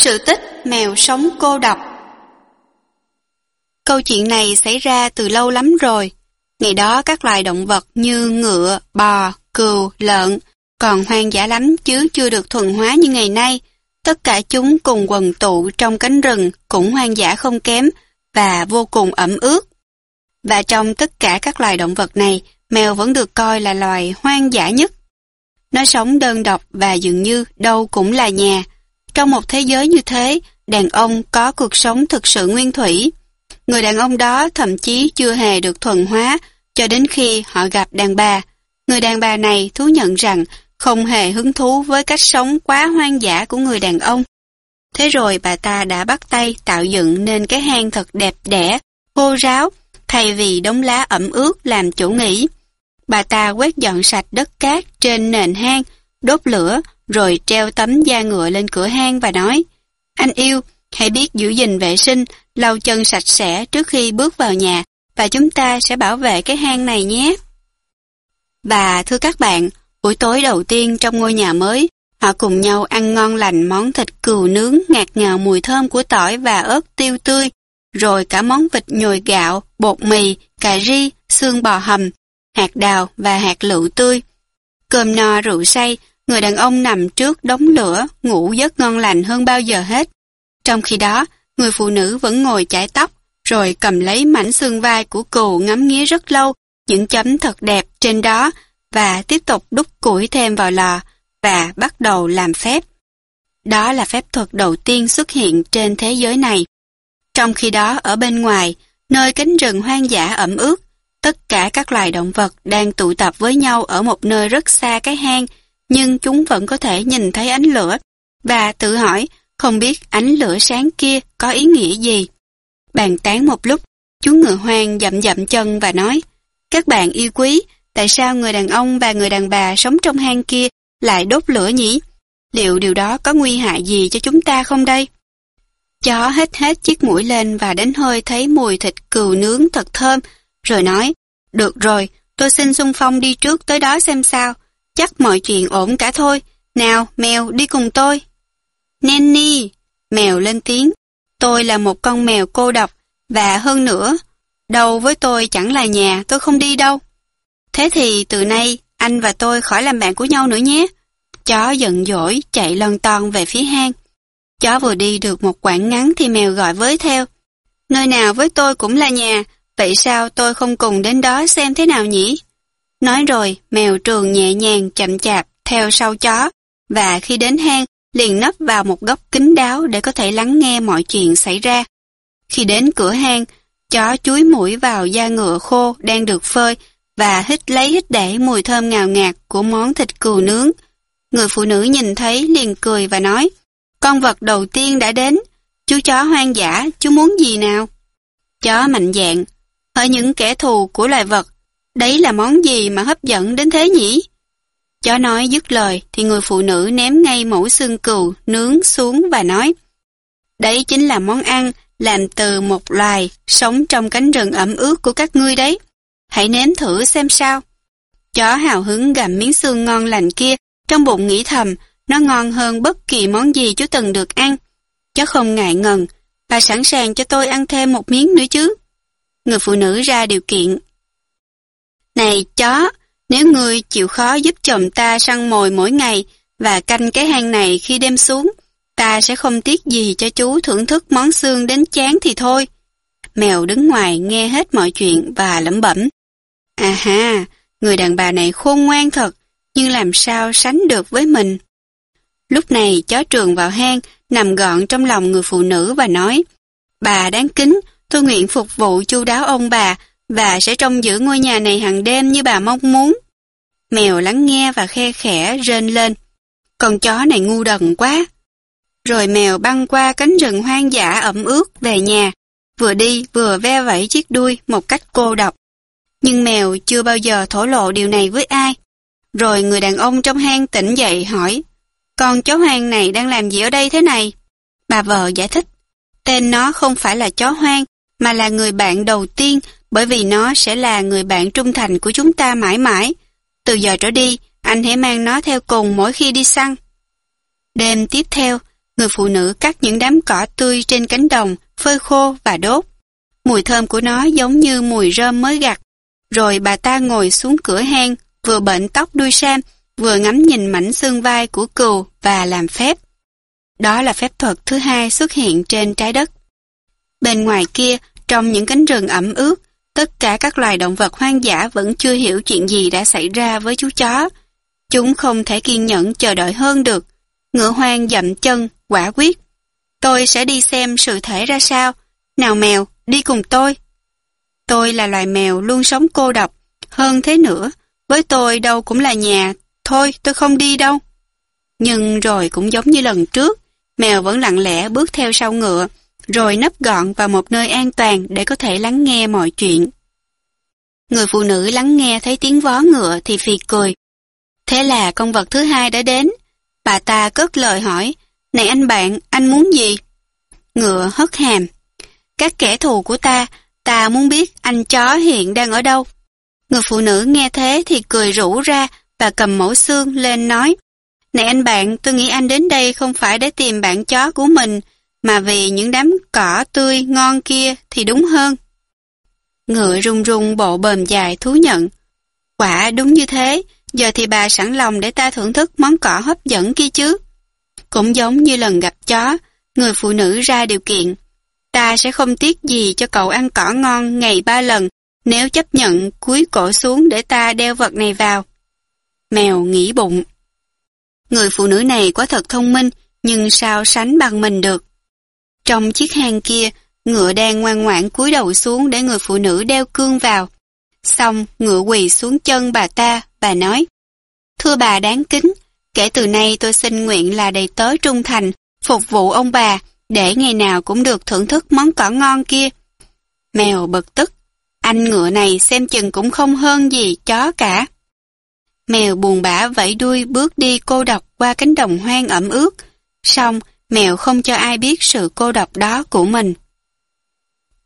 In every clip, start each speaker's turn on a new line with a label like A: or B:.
A: Sự tích mèo sống cô độc Câu chuyện này xảy ra từ lâu lắm rồi. Ngày đó các loài động vật như ngựa, bò, cừu, lợn còn hoang dã lắm chứ chưa được thuần hóa như ngày nay. Tất cả chúng cùng quần tụ trong cánh rừng cũng hoang dã không kém và vô cùng ẩm ướt. Và trong tất cả các loài động vật này, mèo vẫn được coi là loài hoang dã nhất. Nó sống đơn độc và dường như đâu cũng là nhà. Trong một thế giới như thế, đàn ông có cuộc sống thực sự nguyên thủy. Người đàn ông đó thậm chí chưa hề được thuần hóa cho đến khi họ gặp đàn bà. Người đàn bà này thú nhận rằng không hề hứng thú với cách sống quá hoang dã của người đàn ông. Thế rồi bà ta đã bắt tay tạo dựng nên cái hang thật đẹp đẽ, khô ráo, thay vì đống lá ẩm ướt làm chỗ nghỉ. Bà ta quét dọn sạch đất cát trên nền hang, đốt lửa, rồi treo tấm da ngựa lên cửa hang và nói Anh yêu, hãy biết giữ gìn vệ sinh, lau chân sạch sẽ trước khi bước vào nhà và chúng ta sẽ bảo vệ cái hang này nhé. Và thưa các bạn, buổi tối đầu tiên trong ngôi nhà mới, họ cùng nhau ăn ngon lành món thịt cừu nướng ngạt ngào mùi thơm của tỏi và ớt tiêu tươi, rồi cả món vịt nhồi gạo, bột mì, cà ri, xương bò hầm, hạt đào và hạt lựu tươi. Cơm no rượu say, người đàn ông nằm trước đống lửa, ngủ giấc ngon lành hơn bao giờ hết. Trong khi đó, người phụ nữ vẫn ngồi chải tóc, rồi cầm lấy mảnh xương vai của cừu ngắm nghía rất lâu, những chấm thật đẹp trên đó, và tiếp tục đúc củi thêm vào lò, và bắt đầu làm phép. Đó là phép thuật đầu tiên xuất hiện trên thế giới này. Trong khi đó, ở bên ngoài, nơi cánh rừng hoang dã ẩm ướt, tất cả các loài động vật đang tụ tập với nhau ở một nơi rất xa cái hang, nhưng chúng vẫn có thể nhìn thấy ánh lửa, và tự hỏi không biết ánh lửa sáng kia có ý nghĩa gì. Bàn tán một lúc, chú ngựa hoang dậm dậm chân và nói, các bạn yêu quý, tại sao người đàn ông và người đàn bà sống trong hang kia lại đốt lửa nhỉ? Liệu điều đó có nguy hại gì cho chúng ta không đây? Chó hết hết chiếc mũi lên và đến hơi thấy mùi thịt cừu nướng thật thơm, rồi nói, được rồi, tôi xin xung phong đi trước tới đó xem sao, chắc mọi chuyện ổn cả thôi, nào mèo đi cùng tôi. Nanny, mèo lên tiếng, tôi là một con mèo cô độc, và hơn nữa, đâu với tôi chẳng là nhà, tôi không đi đâu. Thế thì từ nay, anh và tôi khỏi làm bạn của nhau nữa nhé. Chó giận dỗi chạy lon ton về phía hang. Chó vừa đi được một quãng ngắn thì mèo gọi với theo. Nơi nào với tôi cũng là nhà, vậy sao tôi không cùng đến đó xem thế nào nhỉ? Nói rồi, mèo trường nhẹ nhàng chậm chạp theo sau chó, và khi đến hang, liền nấp vào một góc kín đáo để có thể lắng nghe mọi chuyện xảy ra. Khi đến cửa hang, chó chuối mũi vào da ngựa khô đang được phơi và hít lấy hít để mùi thơm ngào ngạt của món thịt cừu nướng. Người phụ nữ nhìn thấy liền cười và nói, con vật đầu tiên đã đến, chú chó hoang dã, chú muốn gì nào? Chó mạnh dạn, ở những kẻ thù của loài vật, đấy là món gì mà hấp dẫn đến thế nhỉ? Chó nói dứt lời thì người phụ nữ ném ngay mẫu xương cừu nướng xuống và nói Đấy chính là món ăn làm từ một loài sống trong cánh rừng ẩm ướt của các ngươi đấy. Hãy nếm thử xem sao. Chó hào hứng gặm miếng xương ngon lành kia, trong bụng nghĩ thầm, nó ngon hơn bất kỳ món gì chú từng được ăn. Chó không ngại ngần, bà sẵn sàng cho tôi ăn thêm một miếng nữa chứ. Người phụ nữ ra điều kiện. Này chó, nếu ngươi chịu khó giúp chồng ta săn mồi mỗi ngày và canh cái hang này khi đêm xuống, ta sẽ không tiếc gì cho chú thưởng thức món xương đến chán thì thôi. Mèo đứng ngoài nghe hết mọi chuyện và lẩm bẩm. À ha, người đàn bà này khôn ngoan thật, nhưng làm sao sánh được với mình. Lúc này chó trường vào hang, nằm gọn trong lòng người phụ nữ và nói, Bà đáng kính, tôi nguyện phục vụ chu đáo ông bà và sẽ trông giữ ngôi nhà này hàng đêm như bà mong muốn. Mèo lắng nghe và khe khẽ rên lên. Con chó này ngu đần quá. Rồi mèo băng qua cánh rừng hoang dã ẩm ướt về nhà, vừa đi vừa ve vẫy chiếc đuôi một cách cô độc. Nhưng mèo chưa bao giờ thổ lộ điều này với ai. Rồi người đàn ông trong hang tỉnh dậy hỏi, con chó hoang này đang làm gì ở đây thế này? Bà vợ giải thích, tên nó không phải là chó hoang, mà là người bạn đầu tiên bởi vì nó sẽ là người bạn trung thành của chúng ta mãi mãi. Từ giờ trở đi, anh hãy mang nó theo cùng mỗi khi đi săn. Đêm tiếp theo, Người phụ nữ cắt những đám cỏ tươi trên cánh đồng, phơi khô và đốt. Mùi thơm của nó giống như mùi rơm mới gặt. Rồi bà ta ngồi xuống cửa hang, vừa bệnh tóc đuôi sam, vừa ngắm nhìn mảnh xương vai của cừu và làm phép. Đó là phép thuật thứ hai xuất hiện trên trái đất. Bên ngoài kia, trong những cánh rừng ẩm ướt, tất cả các loài động vật hoang dã vẫn chưa hiểu chuyện gì đã xảy ra với chú chó. Chúng không thể kiên nhẫn chờ đợi hơn được. Ngựa hoang dậm chân, quả quyết. Tôi sẽ đi xem sự thể ra sao. Nào mèo, đi cùng tôi. Tôi là loài mèo luôn sống cô độc. Hơn thế nữa, với tôi đâu cũng là nhà. Thôi, tôi không đi đâu. Nhưng rồi cũng giống như lần trước, mèo vẫn lặng lẽ bước theo sau ngựa, rồi nấp gọn vào một nơi an toàn để có thể lắng nghe mọi chuyện. Người phụ nữ lắng nghe thấy tiếng vó ngựa thì phì cười. Thế là con vật thứ hai đã đến. Bà ta cất lời hỏi, Này anh bạn, anh muốn gì? Ngựa hất hàm. Các kẻ thù của ta, ta muốn biết anh chó hiện đang ở đâu. Người phụ nữ nghe thế thì cười rủ ra và cầm mẫu xương lên nói, Này anh bạn, tôi nghĩ anh đến đây không phải để tìm bạn chó của mình, mà vì những đám cỏ tươi ngon kia thì đúng hơn. Ngựa rung rung bộ bờm dài thú nhận. Quả đúng như thế, giờ thì bà sẵn lòng để ta thưởng thức món cỏ hấp dẫn kia chứ. Cũng giống như lần gặp chó, người phụ nữ ra điều kiện. Ta sẽ không tiếc gì cho cậu ăn cỏ ngon ngày ba lần nếu chấp nhận cúi cổ xuống để ta đeo vật này vào. Mèo nghĩ bụng. Người phụ nữ này quá thật thông minh, nhưng sao sánh bằng mình được. Trong chiếc hang kia, ngựa đang ngoan ngoãn cúi đầu xuống để người phụ nữ đeo cương vào. Xong, ngựa quỳ xuống chân bà ta, bà nói, Thưa bà đáng kính, kể từ nay tôi xin nguyện là đầy tớ trung thành, phục vụ ông bà, để ngày nào cũng được thưởng thức món cỏ ngon kia. Mèo bực tức, anh ngựa này xem chừng cũng không hơn gì chó cả. Mèo buồn bã vẫy đuôi bước đi cô độc qua cánh đồng hoang ẩm ướt, xong mèo không cho ai biết sự cô độc đó của mình.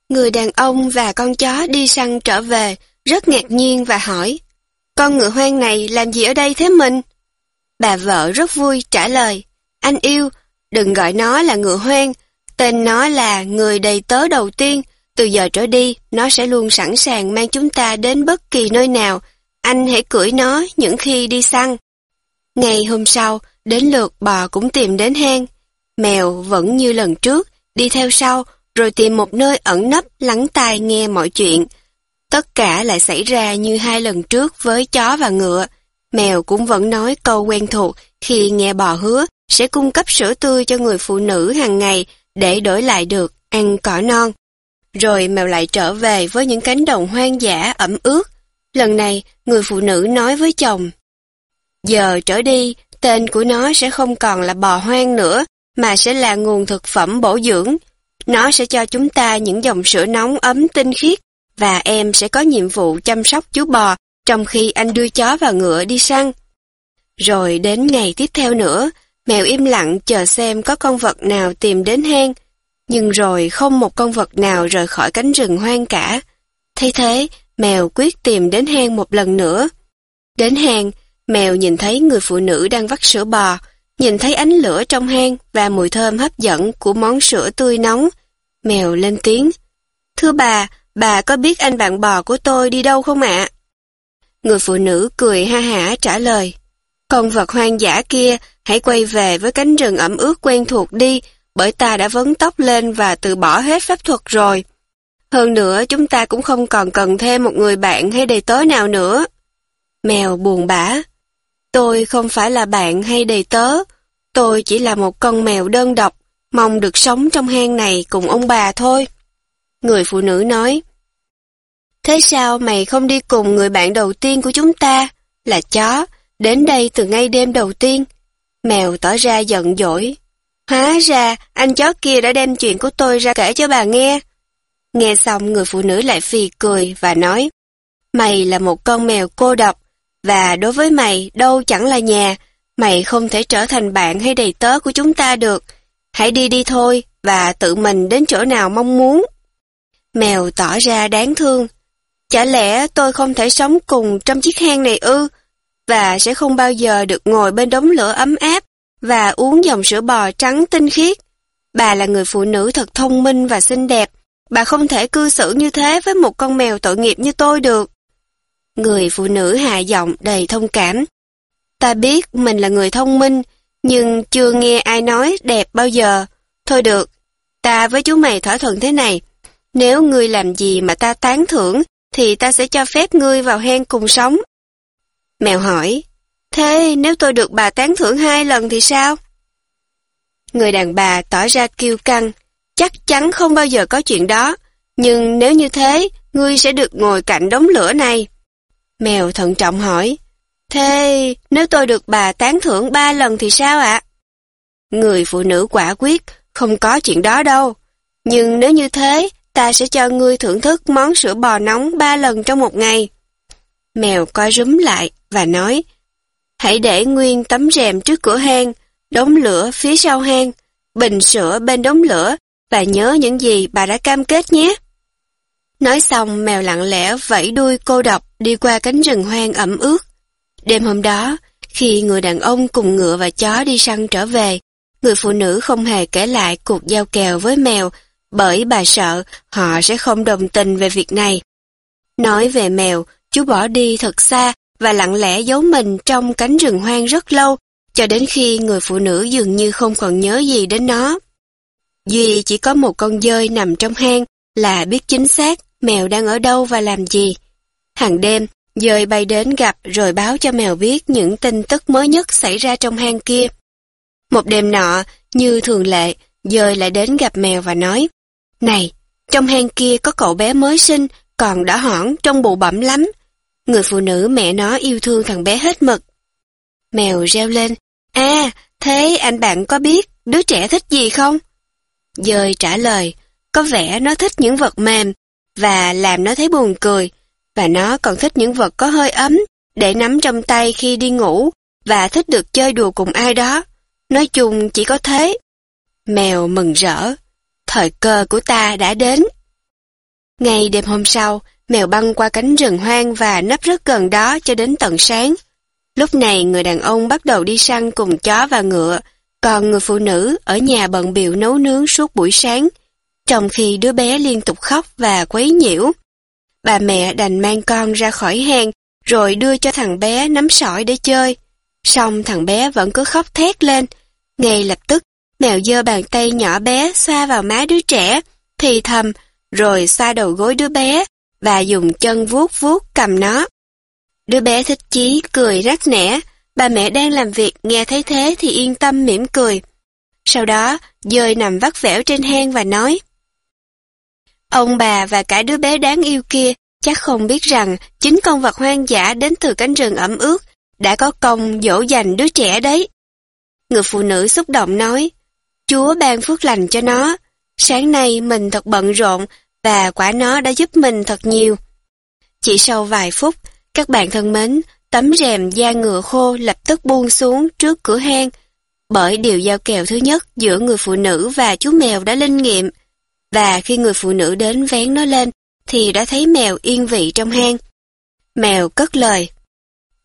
A: Người đàn ông và con chó đi săn trở về, rất ngạc nhiên và hỏi, con ngựa hoang này làm gì ở đây thế mình? Bà vợ rất vui trả lời, anh yêu, đừng gọi nó là ngựa hoang, tên nó là người đầy tớ đầu tiên, từ giờ trở đi, nó sẽ luôn sẵn sàng mang chúng ta đến bất kỳ nơi nào, anh hãy cưỡi nó những khi đi săn. Ngày hôm sau, đến lượt bò cũng tìm đến hang. Mèo vẫn như lần trước, đi theo sau, rồi tìm một nơi ẩn nấp lắng tai nghe mọi chuyện. Tất cả lại xảy ra như hai lần trước với chó và ngựa. Mèo cũng vẫn nói câu quen thuộc khi nghe bò hứa sẽ cung cấp sữa tươi cho người phụ nữ hàng ngày để đổi lại được ăn cỏ non. Rồi mèo lại trở về với những cánh đồng hoang dã ẩm ướt. Lần này, người phụ nữ nói với chồng. Giờ trở đi, tên của nó sẽ không còn là bò hoang nữa, mà sẽ là nguồn thực phẩm bổ dưỡng. Nó sẽ cho chúng ta những dòng sữa nóng ấm tinh khiết, và em sẽ có nhiệm vụ chăm sóc chú bò trong khi anh đưa chó và ngựa đi săn. Rồi đến ngày tiếp theo nữa, mèo im lặng chờ xem có con vật nào tìm đến hang, nhưng rồi không một con vật nào rời khỏi cánh rừng hoang cả. Thay thế, mèo quyết tìm đến hang một lần nữa. Đến hang, mèo nhìn thấy người phụ nữ đang vắt sữa bò, nhìn thấy ánh lửa trong hang và mùi thơm hấp dẫn của món sữa tươi nóng. Mèo lên tiếng. Thưa bà, bà có biết anh bạn bò của tôi đi đâu không ạ? Người phụ nữ cười ha hả trả lời. Con vật hoang dã kia, hãy quay về với cánh rừng ẩm ướt quen thuộc đi, bởi ta đã vấn tóc lên và từ bỏ hết pháp thuật rồi. Hơn nữa, chúng ta cũng không còn cần thêm một người bạn hay đầy tớ nào nữa. Mèo buồn bã. Tôi không phải là bạn hay đầy tớ. Tôi chỉ là một con mèo đơn độc, mong được sống trong hang này cùng ông bà thôi. Người phụ nữ nói. Thế sao mày không đi cùng người bạn đầu tiên của chúng ta, là chó, đến đây từ ngay đêm đầu tiên? Mèo tỏ ra giận dỗi. Hóa ra, anh chó kia đã đem chuyện của tôi ra kể cho bà nghe. Nghe xong người phụ nữ lại phì cười và nói, Mày là một con mèo cô độc, và đối với mày đâu chẳng là nhà, mày không thể trở thành bạn hay đầy tớ của chúng ta được. Hãy đi đi thôi, và tự mình đến chỗ nào mong muốn. Mèo tỏ ra đáng thương. Chả lẽ tôi không thể sống cùng trong chiếc hang này ư, và sẽ không bao giờ được ngồi bên đống lửa ấm áp và uống dòng sữa bò trắng tinh khiết. Bà là người phụ nữ thật thông minh và xinh đẹp. Bà không thể cư xử như thế với một con mèo tội nghiệp như tôi được. Người phụ nữ hạ giọng đầy thông cảm. Ta biết mình là người thông minh, nhưng chưa nghe ai nói đẹp bao giờ. Thôi được, ta với chú mày thỏa thuận thế này. Nếu ngươi làm gì mà ta tán thưởng, thì ta sẽ cho phép ngươi vào hen cùng sống. Mèo hỏi, thế nếu tôi được bà tán thưởng hai lần thì sao? Người đàn bà tỏ ra kiêu căng, chắc chắn không bao giờ có chuyện đó, nhưng nếu như thế, ngươi sẽ được ngồi cạnh đống lửa này. Mèo thận trọng hỏi, thế nếu tôi được bà tán thưởng ba lần thì sao ạ? Người phụ nữ quả quyết, không có chuyện đó đâu. Nhưng nếu như thế, ta sẽ cho ngươi thưởng thức món sữa bò nóng ba lần trong một ngày. Mèo coi rúm lại và nói, hãy để nguyên tấm rèm trước cửa hang, đống lửa phía sau hang, bình sữa bên đống lửa và nhớ những gì bà đã cam kết nhé. Nói xong mèo lặng lẽ vẫy đuôi cô độc đi qua cánh rừng hoang ẩm ướt. Đêm hôm đó, khi người đàn ông cùng ngựa và chó đi săn trở về, người phụ nữ không hề kể lại cuộc giao kèo với mèo bởi bà sợ họ sẽ không đồng tình về việc này. Nói về mèo, chú bỏ đi thật xa và lặng lẽ giấu mình trong cánh rừng hoang rất lâu, cho đến khi người phụ nữ dường như không còn nhớ gì đến nó. Duy chỉ có một con dơi nằm trong hang là biết chính xác mèo đang ở đâu và làm gì. Hàng đêm, dơi bay đến gặp rồi báo cho mèo biết những tin tức mới nhất xảy ra trong hang kia. Một đêm nọ, như thường lệ, dơi lại đến gặp mèo và nói, Này, trong hang kia có cậu bé mới sinh, còn đã hỏn, trong bụ bẩm lắm. Người phụ nữ mẹ nó yêu thương thằng bé hết mực. Mèo reo lên, À, thế anh bạn có biết đứa trẻ thích gì không? Dơi trả lời, có vẻ nó thích những vật mềm và làm nó thấy buồn cười. Và nó còn thích những vật có hơi ấm để nắm trong tay khi đi ngủ và thích được chơi đùa cùng ai đó. Nói chung chỉ có thế. Mèo mừng rỡ. Thời cơ của ta đã đến. Ngày đêm hôm sau, mèo băng qua cánh rừng hoang và nấp rất gần đó cho đến tận sáng. Lúc này người đàn ông bắt đầu đi săn cùng chó và ngựa, còn người phụ nữ ở nhà bận biểu nấu nướng suốt buổi sáng, trong khi đứa bé liên tục khóc và quấy nhiễu. Bà mẹ đành mang con ra khỏi hang, rồi đưa cho thằng bé nắm sỏi để chơi. Xong thằng bé vẫn cứ khóc thét lên. Ngay lập tức, mèo dơ bàn tay nhỏ bé xoa vào má đứa trẻ, thì thầm, rồi xoa đầu gối đứa bé, và dùng chân vuốt vuốt cầm nó. Đứa bé thích chí cười rắc nẻ, bà mẹ đang làm việc nghe thấy thế thì yên tâm mỉm cười. Sau đó, dơi nằm vắt vẻo trên hang và nói Ông bà và cả đứa bé đáng yêu kia chắc không biết rằng chính con vật hoang dã đến từ cánh rừng ẩm ướt đã có công dỗ dành đứa trẻ đấy. Người phụ nữ xúc động nói Chúa ban phước lành cho nó. Sáng nay mình thật bận rộn và quả nó đã giúp mình thật nhiều. Chỉ sau vài phút, các bạn thân mến, tấm rèm da ngựa khô lập tức buông xuống trước cửa hang, bởi điều giao kèo thứ nhất giữa người phụ nữ và chú mèo đã linh nghiệm. Và khi người phụ nữ đến vén nó lên, thì đã thấy mèo yên vị trong hang. Mèo cất lời.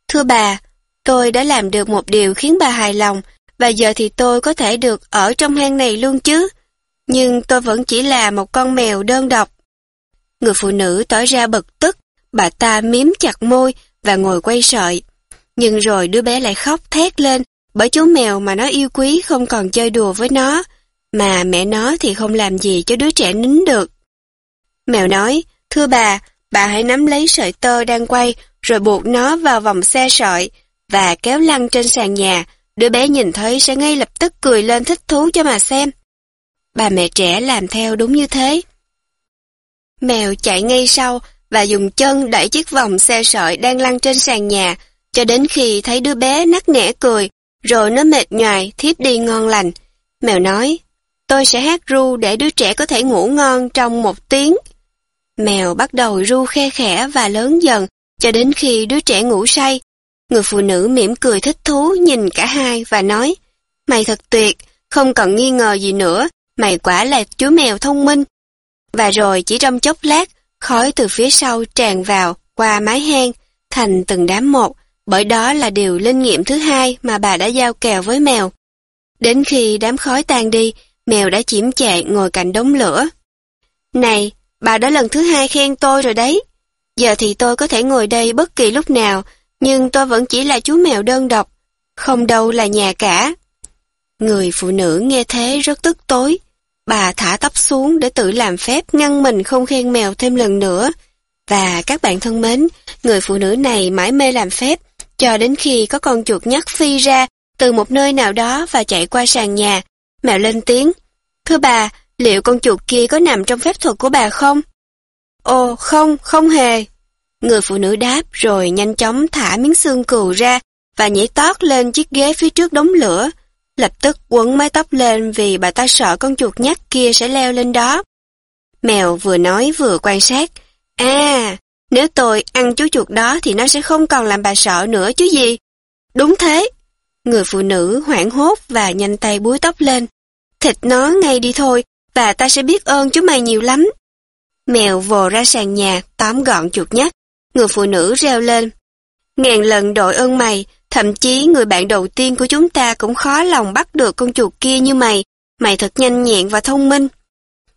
A: Thưa bà, tôi đã làm được một điều khiến bà hài lòng, và giờ thì tôi có thể được ở trong hang này luôn chứ. Nhưng tôi vẫn chỉ là một con mèo đơn độc. Người phụ nữ tỏ ra bực tức Bà ta miếm chặt môi và ngồi quay sợi. Nhưng rồi đứa bé lại khóc thét lên bởi chú mèo mà nó yêu quý không còn chơi đùa với nó, mà mẹ nó thì không làm gì cho đứa trẻ nín được. Mèo nói, thưa bà, bà hãy nắm lấy sợi tơ đang quay rồi buộc nó vào vòng xe sợi và kéo lăn trên sàn nhà. Đứa bé nhìn thấy sẽ ngay lập tức cười lên thích thú cho mà xem. Bà mẹ trẻ làm theo đúng như thế. Mèo chạy ngay sau và dùng chân đẩy chiếc vòng xe sợi đang lăn trên sàn nhà, cho đến khi thấy đứa bé nắc nẻ cười, rồi nó mệt nhoài, thiếp đi ngon lành. Mèo nói, tôi sẽ hát ru để đứa trẻ có thể ngủ ngon trong một tiếng. Mèo bắt đầu ru khe khẽ và lớn dần, cho đến khi đứa trẻ ngủ say. Người phụ nữ mỉm cười thích thú nhìn cả hai và nói, mày thật tuyệt, không cần nghi ngờ gì nữa, mày quả là chú mèo thông minh. Và rồi chỉ trong chốc lát, Khói từ phía sau tràn vào, qua mái hang, thành từng đám một, bởi đó là điều linh nghiệm thứ hai mà bà đã giao kèo với mèo. Đến khi đám khói tan đi, mèo đã chiếm chạy ngồi cạnh đống lửa. Này, bà đã lần thứ hai khen tôi rồi đấy. Giờ thì tôi có thể ngồi đây bất kỳ lúc nào, nhưng tôi vẫn chỉ là chú mèo đơn độc, không đâu là nhà cả. Người phụ nữ nghe thế rất tức tối. Bà thả tóc xuống để tự làm phép ngăn mình không khen mèo thêm lần nữa. Và các bạn thân mến, người phụ nữ này mãi mê làm phép, cho đến khi có con chuột nhắt phi ra từ một nơi nào đó và chạy qua sàn nhà. Mèo lên tiếng, Thưa bà, liệu con chuột kia có nằm trong phép thuật của bà không? Ồ, không, không hề. Người phụ nữ đáp rồi nhanh chóng thả miếng xương cừu ra và nhảy tót lên chiếc ghế phía trước đống lửa. Lập tức quấn mái tóc lên vì bà ta sợ con chuột nhắt kia sẽ leo lên đó. Mèo vừa nói vừa quan sát. À, nếu tôi ăn chú chuột đó thì nó sẽ không còn làm bà sợ nữa chứ gì. Đúng thế. Người phụ nữ hoảng hốt và nhanh tay búi tóc lên. Thịt nó ngay đi thôi, và ta sẽ biết ơn chú mày nhiều lắm. Mèo vồ ra sàn nhà, tóm gọn chuột nhắt. Người phụ nữ reo lên. Ngàn lần đội ơn mày, thậm chí người bạn đầu tiên của chúng ta cũng khó lòng bắt được con chuột kia như mày. Mày thật nhanh nhẹn và thông minh.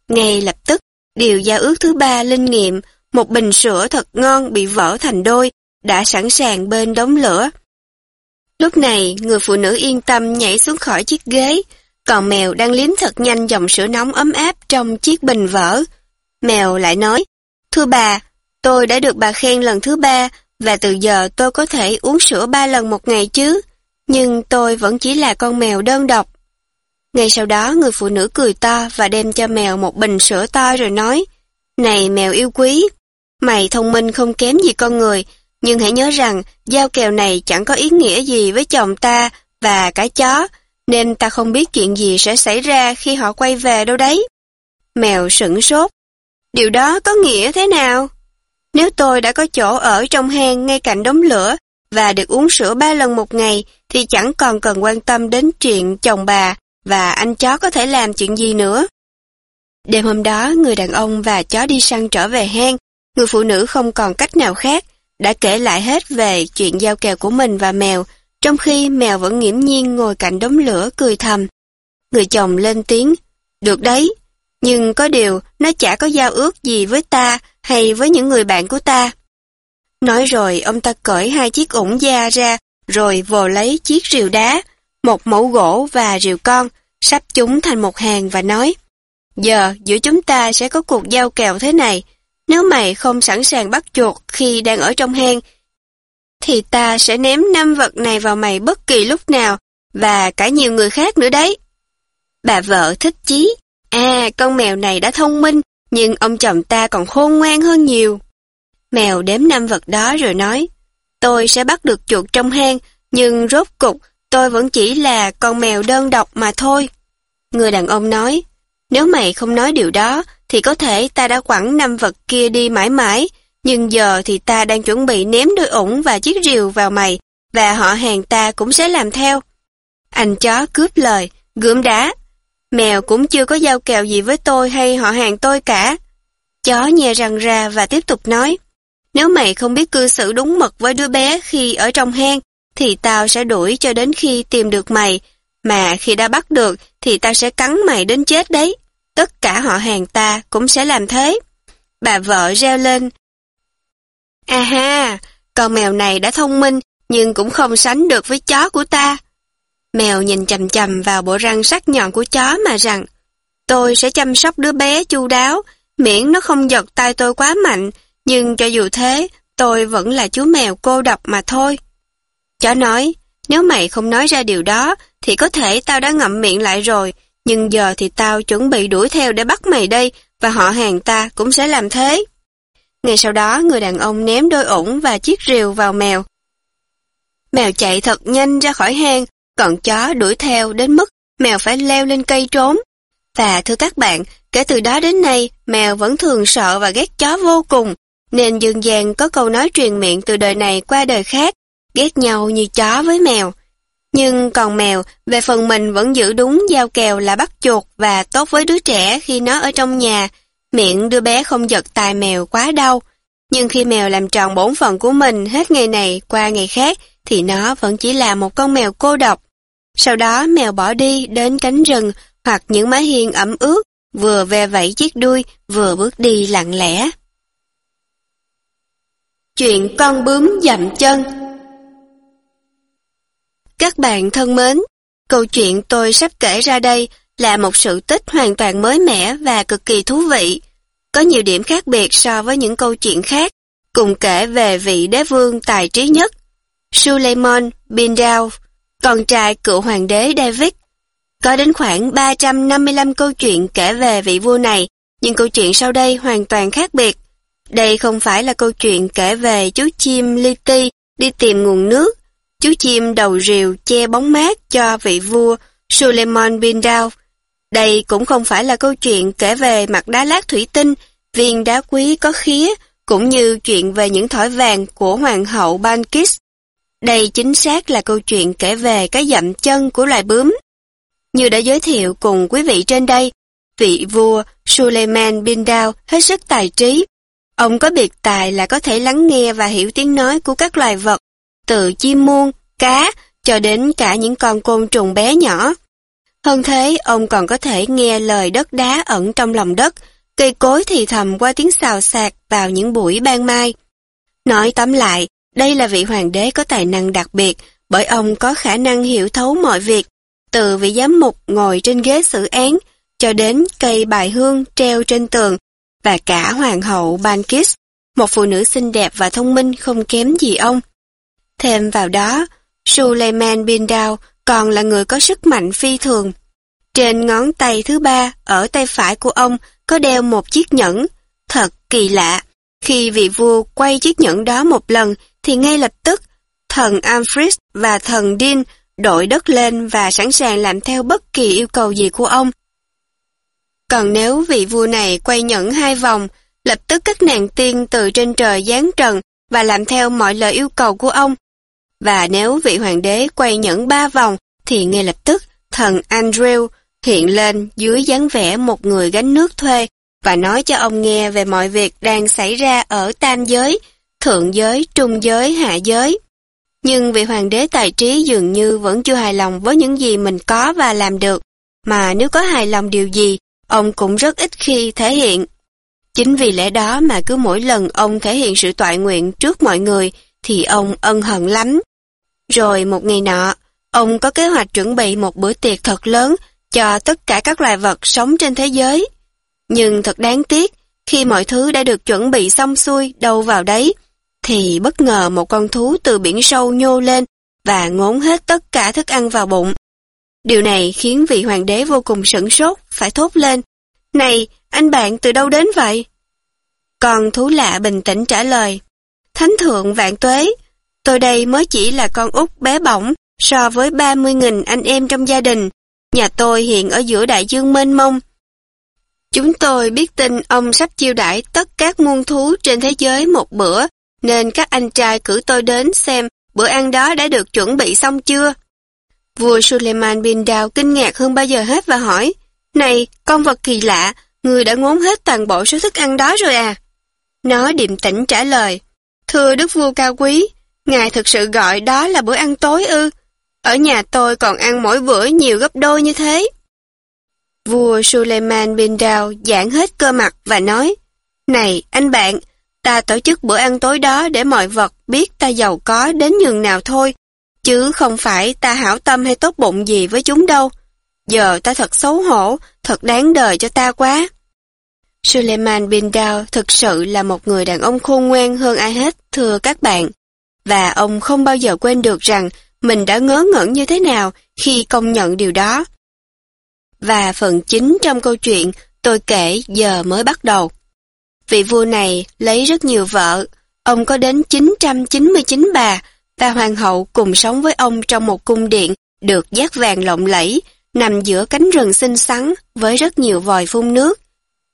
A: Ngay lập tức, điều giao ước thứ ba linh nghiệm, một bình sữa thật ngon bị vỡ thành đôi, đã sẵn sàng bên đống lửa. Lúc này, người phụ nữ yên tâm nhảy xuống khỏi chiếc ghế, còn mèo đang liếm thật nhanh dòng sữa nóng ấm áp trong chiếc bình vỡ. Mèo lại nói, Thưa bà, tôi đã được bà khen lần thứ ba và từ giờ tôi có thể uống sữa ba lần một ngày chứ, nhưng tôi vẫn chỉ là con mèo đơn độc. Ngay sau đó người phụ nữ cười to và đem cho mèo một bình sữa to rồi nói, Này mèo yêu quý, mày thông minh không kém gì con người, nhưng hãy nhớ rằng giao kèo này chẳng có ý nghĩa gì với chồng ta và cái chó, nên ta không biết chuyện gì sẽ xảy ra khi họ quay về đâu đấy. Mèo sửng sốt. Điều đó có nghĩa thế nào? Nếu tôi đã có chỗ ở trong hang ngay cạnh đống lửa và được uống sữa ba lần một ngày thì chẳng còn cần quan tâm đến chuyện chồng bà và anh chó có thể làm chuyện gì nữa. Đêm hôm đó, người đàn ông và chó đi săn trở về hang. Người phụ nữ không còn cách nào khác, đã kể lại hết về chuyện giao kèo của mình và mèo, trong khi mèo vẫn nghiễm nhiên ngồi cạnh đống lửa cười thầm. Người chồng lên tiếng, được đấy, nhưng có điều nó chả có giao ước gì với ta hay với những người bạn của ta. Nói rồi ông ta cởi hai chiếc ủng da ra, rồi vồ lấy chiếc rìu đá, một mẫu gỗ và rìu con, sắp chúng thành một hàng và nói, Giờ giữa chúng ta sẽ có cuộc giao kèo thế này, nếu mày không sẵn sàng bắt chuột khi đang ở trong hang, thì ta sẽ ném năm vật này vào mày bất kỳ lúc nào, và cả nhiều người khác nữa đấy. Bà vợ thích chí, à con mèo này đã thông minh, nhưng ông chồng ta còn khôn ngoan hơn nhiều. Mèo đếm năm vật đó rồi nói, tôi sẽ bắt được chuột trong hang, nhưng rốt cục tôi vẫn chỉ là con mèo đơn độc mà thôi. Người đàn ông nói, nếu mày không nói điều đó, thì có thể ta đã quẳng năm vật kia đi mãi mãi, nhưng giờ thì ta đang chuẩn bị ném đôi ủng và chiếc rìu vào mày, và họ hàng ta cũng sẽ làm theo. Anh chó cướp lời, gươm đá. Mèo cũng chưa có giao kèo gì với tôi hay họ hàng tôi cả. Chó nhè răng ra và tiếp tục nói, nếu mày không biết cư xử đúng mực với đứa bé khi ở trong hang, thì tao sẽ đuổi cho đến khi tìm được mày, mà khi đã bắt được thì tao sẽ cắn mày đến chết đấy. Tất cả họ hàng ta cũng sẽ làm thế. Bà vợ reo lên, À ha, con mèo này đã thông minh, nhưng cũng không sánh được với chó của ta. Mèo nhìn chầm chầm vào bộ răng sắc nhọn của chó mà rằng, tôi sẽ chăm sóc đứa bé chu đáo, miễn nó không giật tay tôi quá mạnh, nhưng cho dù thế, tôi vẫn là chú mèo cô độc mà thôi. Chó nói, nếu mày không nói ra điều đó, thì có thể tao đã ngậm miệng lại rồi, nhưng giờ thì tao chuẩn bị đuổi theo để bắt mày đây, và họ hàng ta cũng sẽ làm thế. Ngay sau đó người đàn ông ném đôi ủng và chiếc rìu vào mèo. Mèo chạy thật nhanh ra khỏi hang, còn chó đuổi theo đến mức mèo phải leo lên cây trốn. Và thưa các bạn, kể từ đó đến nay, mèo vẫn thường sợ và ghét chó vô cùng, nên dần dàng có câu nói truyền miệng từ đời này qua đời khác, ghét nhau như chó với mèo. Nhưng còn mèo, về phần mình vẫn giữ đúng giao kèo là bắt chuột và tốt với đứa trẻ khi nó ở trong nhà, Miệng đứa bé không giật tài mèo quá đau, nhưng khi mèo làm tròn bổn phận của mình hết ngày này qua ngày khác, thì nó vẫn chỉ là một con mèo cô độc. Sau đó mèo bỏ đi đến cánh rừng hoặc những mái hiên ẩm ướt, vừa ve vẫy chiếc đuôi, vừa bước đi lặng lẽ. Chuyện con bướm dậm chân các bạn thân mến, câu chuyện tôi sắp kể ra đây là một sự tích hoàn toàn mới mẻ và cực kỳ thú vị. Có nhiều điểm khác biệt so với những câu chuyện khác, cùng kể về vị đế vương tài trí nhất, Suleiman bin Daud, con trai cựu hoàng đế David. Có đến khoảng 355 câu chuyện kể về vị vua này, nhưng câu chuyện sau đây hoàn toàn khác biệt. Đây không phải là câu chuyện kể về chú chim li ti đi tìm nguồn nước, chú chim đầu rìu che bóng mát cho vị vua Suleiman bin Daud. Đây cũng không phải là câu chuyện kể về mặt đá lát thủy tinh, viên đá quý có khía, cũng như chuyện về những thỏi vàng của hoàng hậu Bankis. Đây chính xác là câu chuyện kể về cái dậm chân của loài bướm. Như đã giới thiệu cùng quý vị trên đây, vị vua Suleiman bin Daud hết sức tài trí. Ông có biệt tài là có thể lắng nghe và hiểu tiếng nói của các loài vật, từ chim muôn, cá, cho đến cả những con côn trùng bé nhỏ. Hơn thế, ông còn có thể nghe lời đất đá ẩn trong lòng đất, cây cối thì thầm qua tiếng xào xạc vào những buổi ban mai. Nói tóm lại, đây là vị hoàng đế có tài năng đặc biệt, bởi ông có khả năng hiểu thấu mọi việc, từ vị giám mục ngồi trên ghế xử án, cho đến cây bài hương treo trên tường, và cả hoàng hậu Bankis, một phụ nữ xinh đẹp và thông minh không kém gì ông. Thêm vào đó, Suleiman bin Dao còn là người có sức mạnh phi thường. Trên ngón tay thứ ba, ở tay phải của ông, có đeo một chiếc nhẫn. Thật kỳ lạ, khi vị vua quay chiếc nhẫn đó một lần, thì ngay lập tức, thần Amphris và thần Din đội đất lên và sẵn sàng làm theo bất kỳ yêu cầu gì của ông. Còn nếu vị vua này quay nhẫn hai vòng, lập tức các nàng tiên từ trên trời giáng trần và làm theo mọi lời yêu cầu của ông. Và nếu vị hoàng đế quay nhẫn ba vòng, thì ngay lập tức thần Andrew hiện lên dưới dáng vẻ một người gánh nước thuê và nói cho ông nghe về mọi việc đang xảy ra ở tam giới, thượng giới, trung giới, hạ giới. Nhưng vị hoàng đế tài trí dường như vẫn chưa hài lòng với những gì mình có và làm được, mà nếu có hài lòng điều gì, ông cũng rất ít khi thể hiện. Chính vì lẽ đó mà cứ mỗi lần ông thể hiện sự toại nguyện trước mọi người, thì ông ân hận lắm. Rồi một ngày nọ, ông có kế hoạch chuẩn bị một bữa tiệc thật lớn cho tất cả các loài vật sống trên thế giới. Nhưng thật đáng tiếc, khi mọi thứ đã được chuẩn bị xong xuôi đâu vào đấy, thì bất ngờ một con thú từ biển sâu nhô lên và ngốn hết tất cả thức ăn vào bụng. Điều này khiến vị hoàng đế vô cùng sửng sốt, phải thốt lên. Này, anh bạn từ đâu đến vậy? Con thú lạ bình tĩnh trả lời. Thánh thượng vạn tuế, tôi đây mới chỉ là con út bé bỏng so với 30.000 anh em trong gia đình. Nhà tôi hiện ở giữa đại dương mênh mông. Chúng tôi biết tin ông sắp chiêu đãi tất các muôn thú trên thế giới một bữa, nên các anh trai cử tôi đến xem bữa ăn đó đã được chuẩn bị xong chưa. Vua Suleiman bin đào kinh ngạc hơn bao giờ hết và hỏi, Này, con vật kỳ lạ, người đã ngốn hết toàn bộ số thức ăn đó rồi à? Nó điềm tĩnh trả lời, Thưa Đức Vua cao quý, Ngài thực sự gọi đó là bữa ăn tối ư? Ở nhà tôi còn ăn mỗi bữa nhiều gấp đôi như thế. Vua Suleiman bin Dao giãn hết cơ mặt và nói, Này, anh bạn, ta tổ chức bữa ăn tối đó để mọi vật biết ta giàu có đến nhường nào thôi, chứ không phải ta hảo tâm hay tốt bụng gì với chúng đâu. Giờ ta thật xấu hổ, thật đáng đời cho ta quá. Suleiman bin Dao thực sự là một người đàn ông khôn ngoan hơn ai hết, thưa các bạn. Và ông không bao giờ quên được rằng mình đã ngớ ngẩn như thế nào khi công nhận điều đó. Và phần chính trong câu chuyện tôi kể giờ mới bắt đầu. Vị vua này lấy rất nhiều vợ, ông có đến 999 bà, và hoàng hậu cùng sống với ông trong một cung điện được giác vàng lộng lẫy, nằm giữa cánh rừng xinh xắn với rất nhiều vòi phun nước.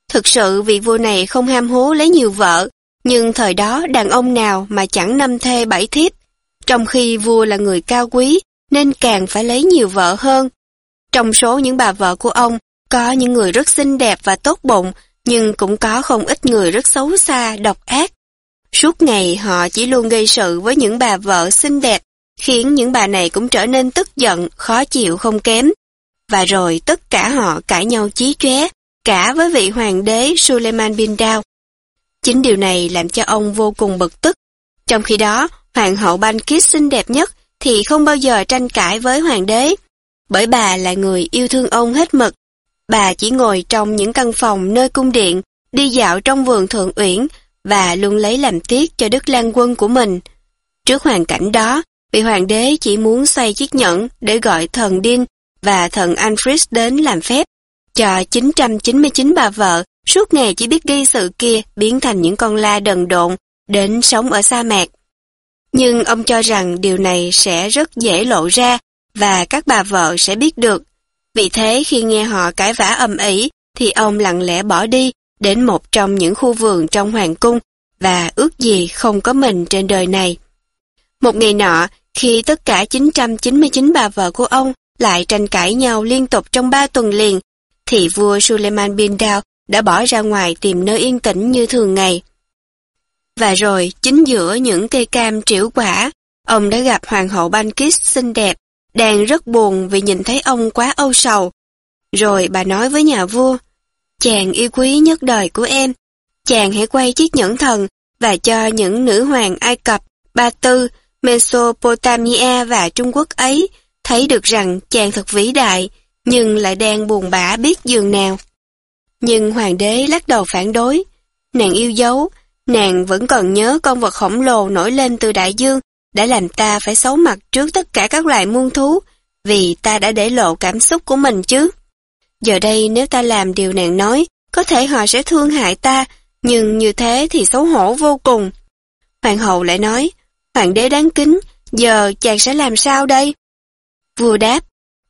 A: Thực sự vị vua này không ham hố lấy nhiều vợ, nhưng thời đó đàn ông nào mà chẳng năm thê bảy thiếp, trong khi vua là người cao quý nên càng phải lấy nhiều vợ hơn. Trong số những bà vợ của ông, có những người rất xinh đẹp và tốt bụng, nhưng cũng có không ít người rất xấu xa, độc ác. Suốt ngày họ chỉ luôn gây sự với những bà vợ xinh đẹp, khiến những bà này cũng trở nên tức giận, khó chịu không kém. Và rồi tất cả họ cãi nhau chí chóe, cả với vị hoàng đế Suleiman bin Dao. Chính điều này làm cho ông vô cùng bực tức. Trong khi đó, hoàng hậu Bankis xinh đẹp nhất thì không bao giờ tranh cãi với hoàng đế, bởi bà là người yêu thương ông hết mực. Bà chỉ ngồi trong những căn phòng nơi cung điện, đi dạo trong vườn thượng uyển và luôn lấy làm tiếc cho đức lan quân của mình. Trước hoàn cảnh đó, vị hoàng đế chỉ muốn xoay chiếc nhẫn để gọi thần Đinh và thần Alfred đến làm phép, cho 999 bà vợ suốt ngày chỉ biết gây sự kia biến thành những con la đần độn, đến sống ở sa mạc. Nhưng ông cho rằng điều này sẽ rất dễ lộ ra và các bà vợ sẽ biết được. Vì thế khi nghe họ cãi vã ầm ĩ thì ông lặng lẽ bỏ đi đến một trong những khu vườn trong hoàng cung và ước gì không có mình trên đời này. Một ngày nọ, khi tất cả 999 bà vợ của ông lại tranh cãi nhau liên tục trong ba tuần liền, thì vua Suleiman bin Dao đã bỏ ra ngoài tìm nơi yên tĩnh như thường ngày. Và rồi, chính giữa những cây cam triểu quả, ông đã gặp hoàng hậu Bankis xinh đẹp, đang rất buồn vì nhìn thấy ông quá âu sầu. Rồi bà nói với nhà vua, chàng yêu quý nhất đời của em, chàng hãy quay chiếc nhẫn thần và cho những nữ hoàng Ai Cập, Ba Tư, Mesopotamia và Trung Quốc ấy thấy được rằng chàng thật vĩ đại, nhưng lại đang buồn bã biết giường nào. Nhưng hoàng đế lắc đầu phản đối. Nàng yêu dấu, nàng vẫn còn nhớ con vật khổng lồ nổi lên từ đại dương đã làm ta phải xấu mặt trước tất cả các loài muôn thú vì ta đã để lộ cảm xúc của mình chứ. Giờ đây nếu ta làm điều nàng nói, có thể họ sẽ thương hại ta, nhưng như thế thì xấu hổ vô cùng. Hoàng hậu lại nói, hoàng đế đáng kính, giờ chàng sẽ làm sao đây? Vua đáp,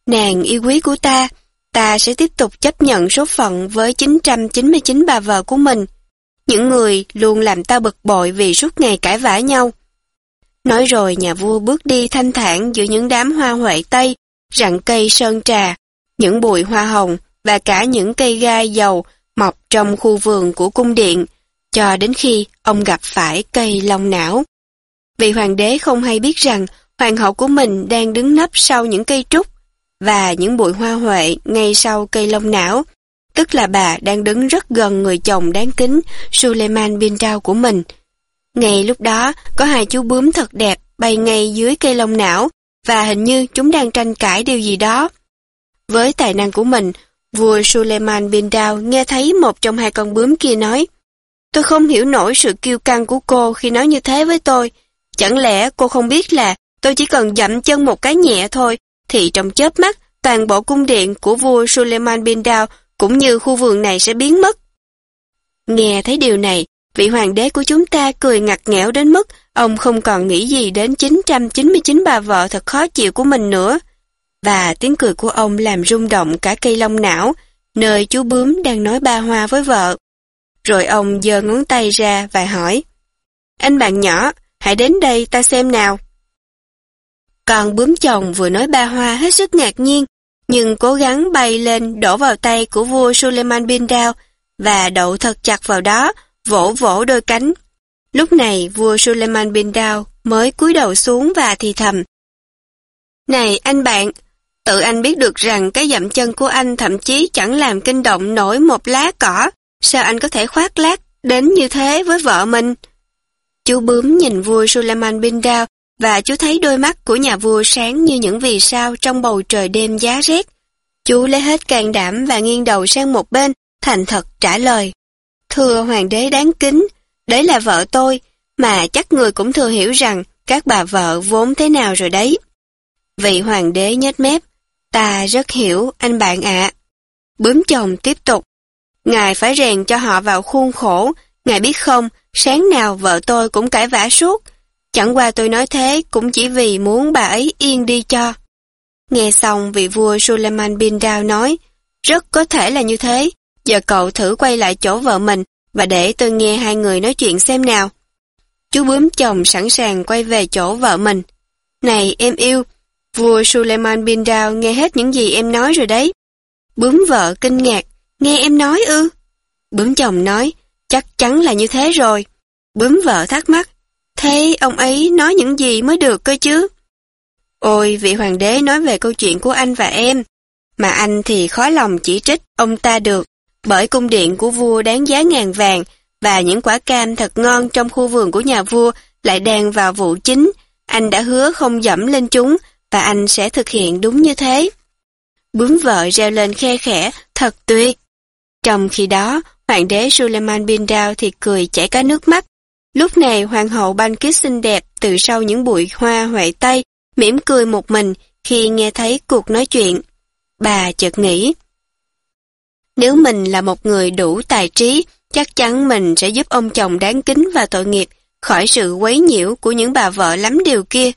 A: nàng yêu quý của ta, ta sẽ tiếp tục chấp nhận số phận với 999 bà vợ của mình. Những người luôn làm ta bực bội vì suốt ngày cãi vã nhau. Nói rồi nhà vua bước đi thanh thản giữa những đám hoa huệ tây, rặng cây sơn trà, những bụi hoa hồng và cả những cây gai dầu mọc trong khu vườn của cung điện, cho đến khi ông gặp phải cây long não. Vị hoàng đế không hay biết rằng hoàng hậu của mình đang đứng nấp sau những cây trúc, và những bụi hoa huệ ngay sau cây lông não, tức là bà đang đứng rất gần người chồng đáng kính Suleiman bin Trao của mình. Ngay lúc đó, có hai chú bướm thật đẹp bay ngay dưới cây lông não, và hình như chúng đang tranh cãi điều gì đó. Với tài năng của mình, vua Suleiman bin Trao nghe thấy một trong hai con bướm kia nói, Tôi không hiểu nổi sự kiêu căng của cô khi nói như thế với tôi. Chẳng lẽ cô không biết là tôi chỉ cần dậm chân một cái nhẹ thôi thì trong chớp mắt, toàn bộ cung điện của vua Suleiman bin Dao cũng như khu vườn này sẽ biến mất. Nghe thấy điều này, vị hoàng đế của chúng ta cười ngặt nghẽo đến mức ông không còn nghĩ gì đến 999 bà vợ thật khó chịu của mình nữa. Và tiếng cười của ông làm rung động cả cây lông não, nơi chú bướm đang nói ba hoa với vợ. Rồi ông giơ ngón tay ra và hỏi, Anh bạn nhỏ, hãy đến đây ta xem nào. Con bướm chồng vừa nói ba hoa hết sức ngạc nhiên, nhưng cố gắng bay lên đổ vào tay của vua Suleiman bin Dao và đậu thật chặt vào đó, vỗ vỗ đôi cánh. Lúc này vua Suleiman bin Dao mới cúi đầu xuống và thì thầm. Này anh bạn, tự anh biết được rằng cái dậm chân của anh thậm chí chẳng làm kinh động nổi một lá cỏ, sao anh có thể khoác lác đến như thế với vợ mình? Chú bướm nhìn vua Suleiman bin Dao và chú thấy đôi mắt của nhà vua sáng như những vì sao trong bầu trời đêm giá rét. Chú lấy hết can đảm và nghiêng đầu sang một bên, thành thật trả lời. Thưa hoàng đế đáng kính, đấy là vợ tôi, mà chắc người cũng thừa hiểu rằng các bà vợ vốn thế nào rồi đấy. Vị hoàng đế nhếch mép, ta rất hiểu anh bạn ạ. Bướm chồng tiếp tục, ngài phải rèn cho họ vào khuôn khổ, ngài biết không, sáng nào vợ tôi cũng cãi vã suốt, Chẳng qua tôi nói thế cũng chỉ vì muốn bà ấy yên đi cho. Nghe xong vị vua Suleiman bin Dao nói, rất có thể là như thế, giờ cậu thử quay lại chỗ vợ mình và để tôi nghe hai người nói chuyện xem nào. Chú bướm chồng sẵn sàng quay về chỗ vợ mình. Này em yêu, vua Suleiman bin Dao nghe hết những gì em nói rồi đấy. Bướm vợ kinh ngạc, nghe em nói ư? Bướm chồng nói, chắc chắn là như thế rồi. Bướm vợ thắc mắc, Thế ông ấy nói những gì mới được cơ chứ? Ôi, vị hoàng đế nói về câu chuyện của anh và em, mà anh thì khó lòng chỉ trích ông ta được, bởi cung điện của vua đáng giá ngàn vàng, và những quả cam thật ngon trong khu vườn của nhà vua lại đang vào vụ chính. Anh đã hứa không dẫm lên chúng, và anh sẽ thực hiện đúng như thế. Bướm vợ reo lên khe khẽ, thật tuyệt. Trong khi đó, hoàng đế Suleiman bin Dao thì cười chảy cả nước mắt. Lúc này hoàng hậu ban Bankis xinh đẹp từ sau những bụi hoa huệ tây, mỉm cười một mình khi nghe thấy cuộc nói chuyện. Bà chợt nghĩ, nếu mình là một người đủ tài trí, chắc chắn mình sẽ giúp ông chồng đáng kính và tội nghiệp khỏi sự quấy nhiễu của những bà vợ lắm điều kia.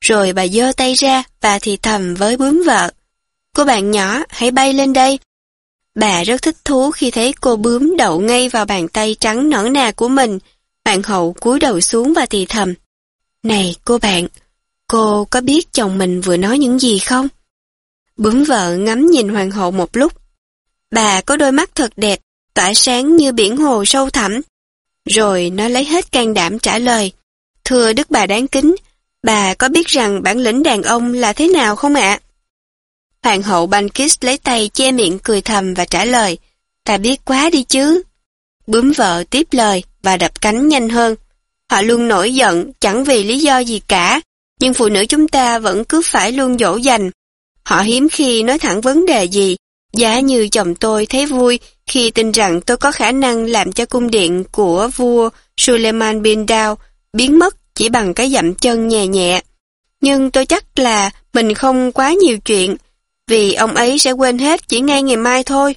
A: Rồi bà giơ tay ra và thì thầm với bướm vợ. Cô bạn nhỏ, hãy bay lên đây. Bà rất thích thú khi thấy cô bướm đậu ngay vào bàn tay trắng nõn nà của mình. Hoàng hậu cúi đầu xuống và thì thầm. Này cô bạn, cô có biết chồng mình vừa nói những gì không? Bướm vợ ngắm nhìn hoàng hậu một lúc. Bà có đôi mắt thật đẹp, tỏa sáng như biển hồ sâu thẳm. Rồi nó lấy hết can đảm trả lời. Thưa đức bà đáng kính, bà có biết rằng bản lĩnh đàn ông là thế nào không ạ? Hoàng hậu Bankis lấy tay che miệng cười thầm và trả lời, ta biết quá đi chứ. Bướm vợ tiếp lời và đập cánh nhanh hơn. Họ luôn nổi giận, chẳng vì lý do gì cả, nhưng phụ nữ chúng ta vẫn cứ phải luôn dỗ dành. Họ hiếm khi nói thẳng vấn đề gì, giá như chồng tôi thấy vui khi tin rằng tôi có khả năng làm cho cung điện của vua Suleiman bin Dao biến mất chỉ bằng cái dậm chân nhẹ nhẹ. Nhưng tôi chắc là mình không quá nhiều chuyện, vì ông ấy sẽ quên hết chỉ ngay ngày mai thôi.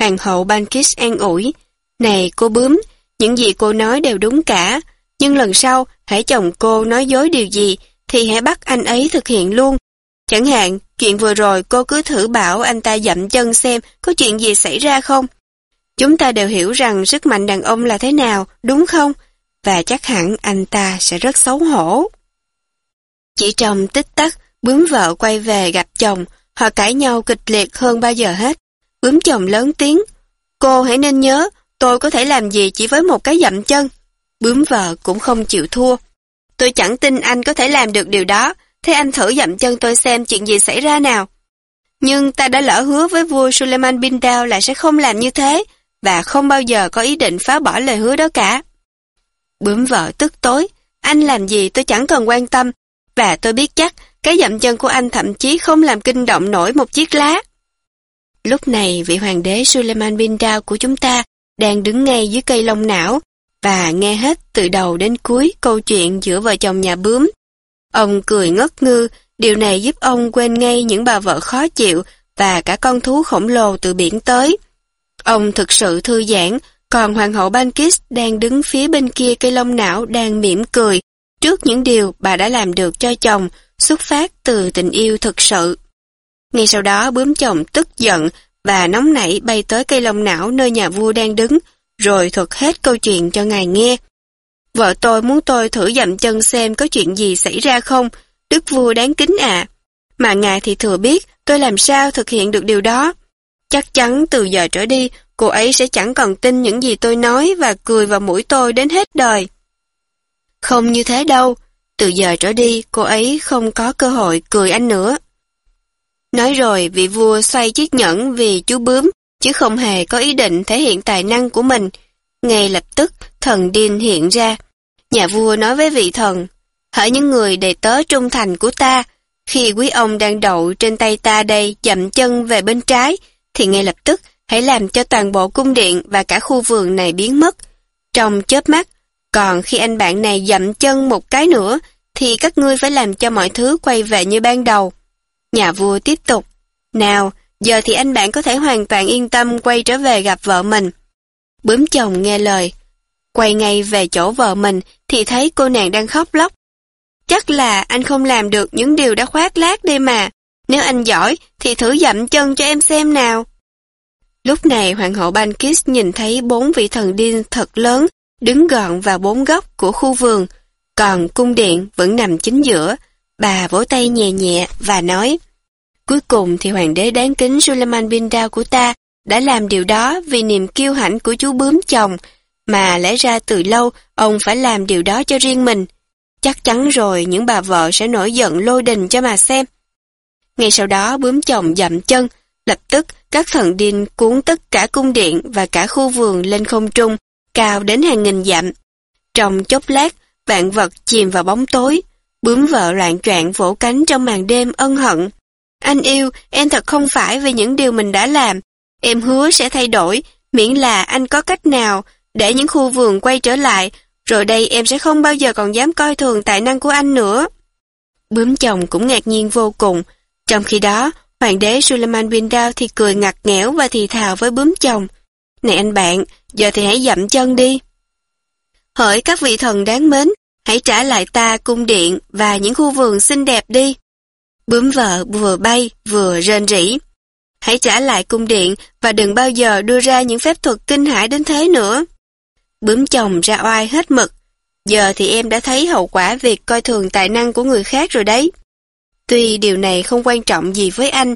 A: Hoàng hậu Bankis an ủi, này cô bướm, những gì cô nói đều đúng cả, nhưng lần sau, hãy chồng cô nói dối điều gì, thì hãy bắt anh ấy thực hiện luôn. Chẳng hạn, chuyện vừa rồi cô cứ thử bảo anh ta dậm chân xem có chuyện gì xảy ra không. Chúng ta đều hiểu rằng sức mạnh đàn ông là thế nào, đúng không? Và chắc hẳn anh ta sẽ rất xấu hổ. chị chồng tích tắc, bướm vợ quay về gặp chồng, họ cãi nhau kịch liệt hơn bao giờ hết. Bướm chồng lớn tiếng, cô hãy nên nhớ, tôi có thể làm gì chỉ với một cái dậm chân. Bướm vợ cũng không chịu thua. Tôi chẳng tin anh có thể làm được điều đó, thế anh thử dậm chân tôi xem chuyện gì xảy ra nào. Nhưng ta đã lỡ hứa với vua Suleiman bin Dao là sẽ không làm như thế, và không bao giờ có ý định phá bỏ lời hứa đó cả. Bướm vợ tức tối, anh làm gì tôi chẳng cần quan tâm, và tôi biết chắc cái dậm chân của anh thậm chí không làm kinh động nổi một chiếc lá. Lúc này vị hoàng đế Suleiman bin Dao của chúng ta đang đứng ngay dưới cây lông não và nghe hết từ đầu đến cuối câu chuyện giữa vợ chồng nhà bướm. Ông cười ngất ngư, điều này giúp ông quên ngay những bà vợ khó chịu và cả con thú khổng lồ từ biển tới. Ông thực sự thư giãn, còn hoàng hậu Bankis đang đứng phía bên kia cây lông não đang mỉm cười trước những điều bà đã làm được cho chồng xuất phát từ tình yêu thực sự. Ngay sau đó bướm chồng tức giận và nóng nảy bay tới cây lông não nơi nhà vua đang đứng, rồi thuật hết câu chuyện cho ngài nghe. Vợ tôi muốn tôi thử dậm chân xem có chuyện gì xảy ra không, đức vua đáng kính à. Mà ngài thì thừa biết tôi làm sao thực hiện được điều đó. Chắc chắn từ giờ trở đi, cô ấy sẽ chẳng còn tin những gì tôi nói và cười vào mũi tôi đến hết đời. Không như thế đâu, từ giờ trở đi cô ấy không có cơ hội cười anh nữa. Nói rồi vị vua xoay chiếc nhẫn vì chú bướm, chứ không hề có ý định thể hiện tài năng của mình. Ngay lập tức, thần điên hiện ra. Nhà vua nói với vị thần, hỡi những người đầy tớ trung thành của ta, khi quý ông đang đậu trên tay ta đây chậm chân về bên trái, thì ngay lập tức hãy làm cho toàn bộ cung điện và cả khu vườn này biến mất. Trong chớp mắt, còn khi anh bạn này dậm chân một cái nữa, thì các ngươi phải làm cho mọi thứ quay về như ban đầu. Nhà vua tiếp tục, nào, giờ thì anh bạn có thể hoàn toàn yên tâm quay trở về gặp vợ mình. Bướm chồng nghe lời, quay ngay về chỗ vợ mình thì thấy cô nàng đang khóc lóc. Chắc là anh không làm được những điều đã khoác lác đây mà. Nếu anh giỏi thì thử dậm chân cho em xem nào. Lúc này hoàng hậu Bankis nhìn thấy bốn vị thần điên thật lớn đứng gọn vào bốn góc của khu vườn, còn cung điện vẫn nằm chính giữa. Bà vỗ tay nhẹ nhẹ và nói, Cuối cùng thì hoàng đế đáng kính Suleiman bin Dao của ta đã làm điều đó vì niềm kiêu hãnh của chú bướm chồng, mà lẽ ra từ lâu ông phải làm điều đó cho riêng mình. chắc chắn rồi những bà vợ sẽ nổi giận lôi đình cho mà xem. Ngay sau đó bướm chồng dậm chân, lập tức các thần điên cuốn tất cả cung điện và cả khu vườn lên không trung, cao đến hàng nghìn dặm. Trong chốc lát, vạn vật chìm vào bóng tối, bướm vợ loạn choạng vỗ cánh trong màn đêm ân hận. Anh yêu, em thật không phải vì những điều mình đã làm. Em hứa sẽ thay đổi, miễn là anh có cách nào để những khu vườn quay trở lại, rồi đây em sẽ không bao giờ còn dám coi thường tài năng của anh nữa. Bướm chồng cũng ngạc nhiên vô cùng. Trong khi đó, hoàng đế Suleiman bin Dao thì cười ngặt nghẽo và thì thào với bướm chồng. Này anh bạn, giờ thì hãy dậm chân đi. Hỡi các vị thần đáng mến, hãy trả lại ta cung điện và những khu vườn xinh đẹp đi. Bướm vợ vừa bay vừa rên rỉ. Hãy trả lại cung điện và đừng bao giờ đưa ra những phép thuật kinh hãi đến thế nữa. Bướm chồng ra oai hết mực. Giờ thì em đã thấy hậu quả việc coi thường tài năng của người khác rồi đấy. Tuy điều này không quan trọng gì với anh.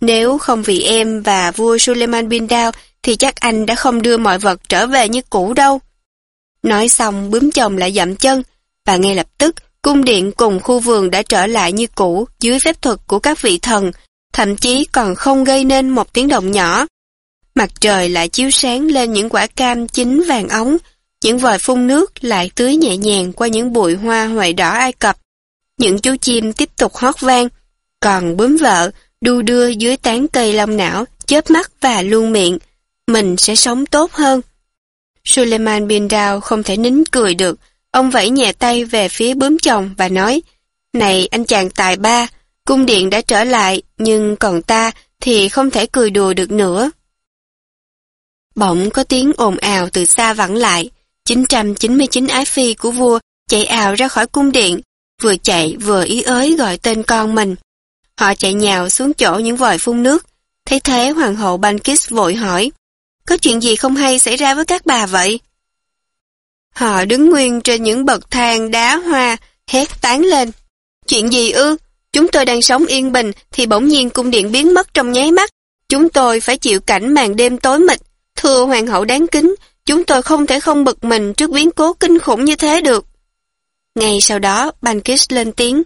A: Nếu không vì em và vua Suleiman bin Dao thì chắc anh đã không đưa mọi vật trở về như cũ đâu. Nói xong bướm chồng lại dậm chân và ngay lập tức cung điện cùng khu vườn đã trở lại như cũ dưới phép thuật của các vị thần, thậm chí còn không gây nên một tiếng động nhỏ. Mặt trời lại chiếu sáng lên những quả cam chín vàng ống, những vòi phun nước lại tưới nhẹ nhàng qua những bụi hoa huệ đỏ Ai Cập. Những chú chim tiếp tục hót vang, còn bướm vợ đu đưa dưới tán cây long não, chớp mắt và luôn miệng. Mình sẽ sống tốt hơn. Suleiman bin Dao không thể nín cười được. Ông vẫy nhẹ tay về phía bướm chồng và nói, Này anh chàng tài ba, cung điện đã trở lại, nhưng còn ta thì không thể cười đùa được nữa. Bỗng có tiếng ồn ào từ xa vẳng lại. 999 ái phi của vua chạy ào ra khỏi cung điện, vừa chạy vừa ý ới gọi tên con mình. Họ chạy nhào xuống chỗ những vòi phun nước. Thấy thế hoàng hậu Bankis vội hỏi, có chuyện gì không hay xảy ra với các bà vậy? Họ đứng nguyên trên những bậc thang đá hoa, hét tán lên. Chuyện gì ư? Chúng tôi đang sống yên bình thì bỗng nhiên cung điện biến mất trong nháy mắt. Chúng tôi phải chịu cảnh màn đêm tối mịt. Thưa hoàng hậu đáng kính, chúng tôi không thể không bực mình trước biến cố kinh khủng như thế được. Ngay sau đó, Bankis lên tiếng.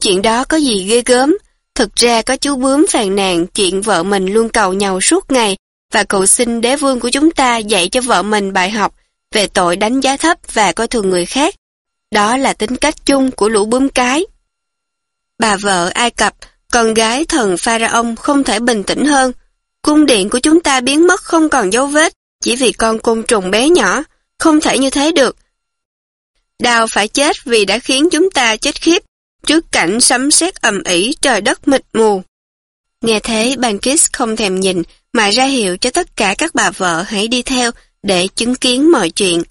A: Chuyện đó có gì ghê gớm. Thực ra có chú bướm phàn nàn chuyện vợ mình luôn cầu nhau suốt ngày và cậu xin đế vương của chúng ta dạy cho vợ mình bài học về tội đánh giá thấp và coi thường người khác. Đó là tính cách chung của lũ bướm cái. Bà vợ Ai Cập, con gái thần Pharaon không thể bình tĩnh hơn. Cung điện của chúng ta biến mất không còn dấu vết, chỉ vì con côn trùng bé nhỏ. Không thể như thế được. Đào phải chết vì đã khiến chúng ta chết khiếp, trước cảnh sấm sét ầm ĩ trời đất mịt mù. Nghe thế Bankis không thèm nhìn, mà ra hiệu cho tất cả các bà vợ hãy đi theo để chứng kiến mọi chuyện.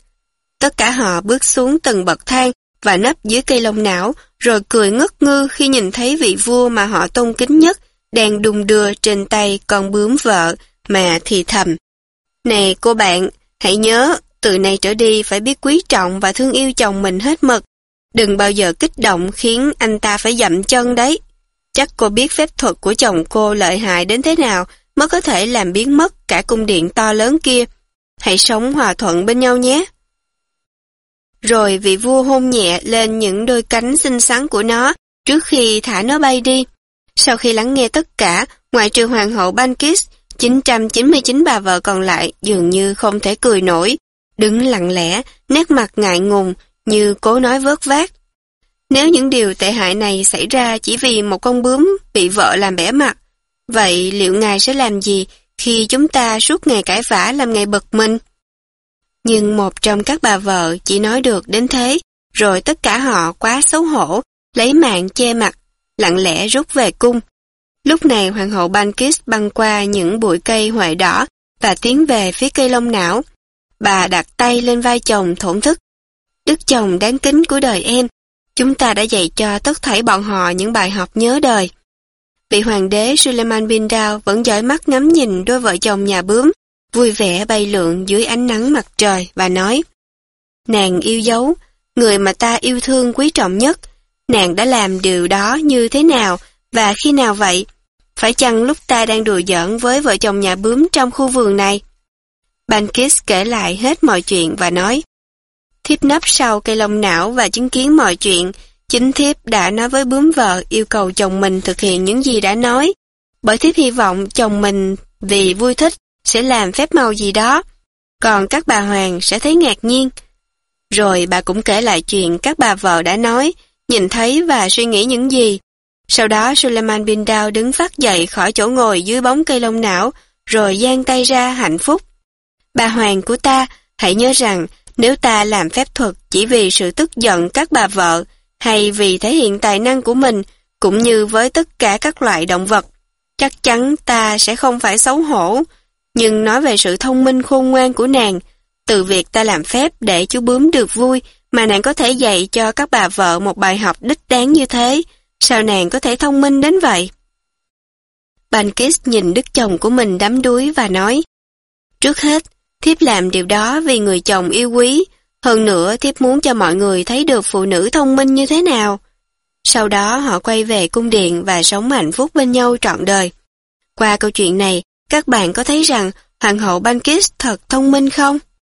A: Tất cả họ bước xuống từng bậc thang và nấp dưới cây lông não, rồi cười ngất ngư khi nhìn thấy vị vua mà họ tôn kính nhất đang đung đưa trên tay con bướm vợ mà thì thầm. Nè cô bạn, hãy nhớ, từ nay trở đi phải biết quý trọng và thương yêu chồng mình hết mực. Đừng bao giờ kích động khiến anh ta phải dậm chân đấy. Chắc cô biết phép thuật của chồng cô lợi hại đến thế nào mới có thể làm biến mất cả cung điện to lớn kia. Hãy sống hòa thuận bên nhau nhé. Rồi vị vua hôn nhẹ lên những đôi cánh xinh xắn của nó trước khi thả nó bay đi. Sau khi lắng nghe tất cả, ngoại trừ hoàng hậu Bankis, 999 bà vợ còn lại dường như không thể cười nổi, đứng lặng lẽ, nét mặt ngại ngùng, như cố nói vớt vát. Nếu những điều tệ hại này xảy ra chỉ vì một con bướm bị vợ làm bẻ mặt, vậy liệu ngài sẽ làm gì khi chúng ta suốt ngày cãi vã làm ngài bực mình? Nhưng một trong các bà vợ chỉ nói được đến thế, rồi tất cả họ quá xấu hổ, lấy mạng che mặt, lặng lẽ rút về cung. Lúc này hoàng hậu Bankis băng qua những bụi cây hoại đỏ và tiến về phía cây lông não. Bà đặt tay lên vai chồng thổn thức. Đức chồng đáng kính của đời em, chúng ta đã dạy cho tất thảy bọn họ những bài học nhớ đời. Vị hoàng đế Suleiman bin Dao vẫn dõi mắt ngắm nhìn đôi vợ chồng nhà bướm, vui vẻ bay lượn dưới ánh nắng mặt trời và nói Nàng yêu dấu, người mà ta yêu thương quý trọng nhất, nàng đã làm điều đó như thế nào và khi nào vậy? Phải chăng lúc ta đang đùa giỡn với vợ chồng nhà bướm trong khu vườn này? Bankis kể lại hết mọi chuyện và nói Thiếp nấp sau cây lông não và chứng kiến mọi chuyện. Chính thiếp đã nói với bướm vợ yêu cầu chồng mình thực hiện những gì đã nói. Bởi thiếp hy vọng chồng mình vì vui thích sẽ làm phép màu gì đó. Còn các bà Hoàng sẽ thấy ngạc nhiên. Rồi bà cũng kể lại chuyện các bà vợ đã nói, nhìn thấy và suy nghĩ những gì. Sau đó Suleiman bin Dao đứng phát dậy khỏi chỗ ngồi dưới bóng cây lông não, rồi giang tay ra hạnh phúc. Bà Hoàng của ta, hãy nhớ rằng nếu ta làm phép thuật chỉ vì sự tức giận các bà vợ, hay vì thể hiện tài năng của mình, cũng như với tất cả các loại động vật, chắc chắn ta sẽ không phải xấu hổ. Nhưng nói về sự thông minh khôn ngoan của nàng, từ việc ta làm phép để chú bướm được vui, mà nàng có thể dạy cho các bà vợ một bài học đích đáng như thế, sao nàng có thể thông minh đến vậy? Bankis nhìn đức chồng của mình đắm đuối và nói, Trước hết, thiếp làm điều đó vì người chồng yêu quý, hơn nữa thiếp muốn cho mọi người thấy được phụ nữ thông minh như thế nào. Sau đó họ quay về cung điện và sống hạnh phúc bên nhau trọn đời. Qua câu chuyện này, các bạn có thấy rằng Hoàng hậu Bankis thật thông minh không?